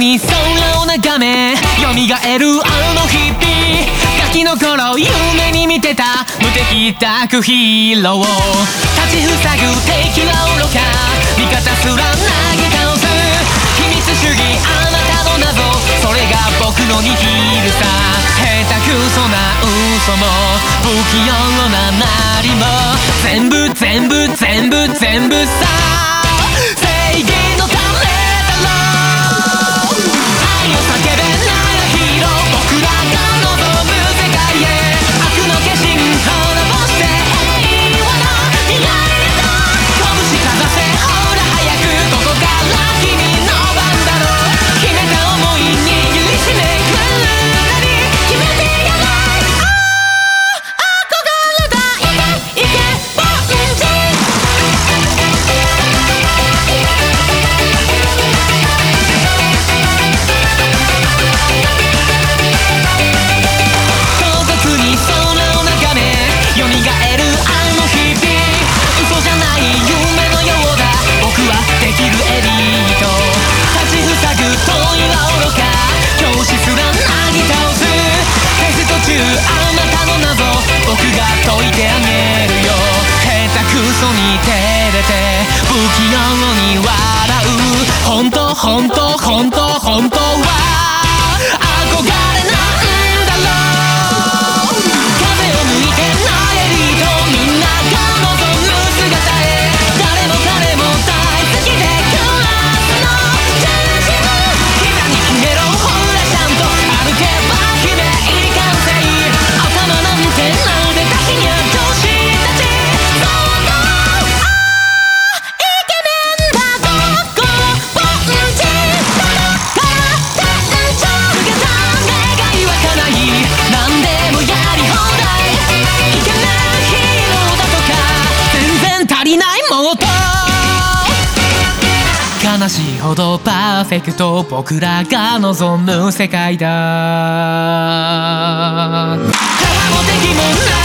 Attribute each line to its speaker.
Speaker 1: に空を眺め蘇るあの日々ガキの頃夢に見てた。無敵ダークヒーローを立ちふさぐ敵は愚か味方す。ら投げ倒す秘密主義あなたの謎。それが僕のニヒルさ下手くそな嘘も。不器用ななりも。全部全部全部全部さ。ように笑う。本当本当しいほどパーフェクト僕らが望む世界だ。可も敵もない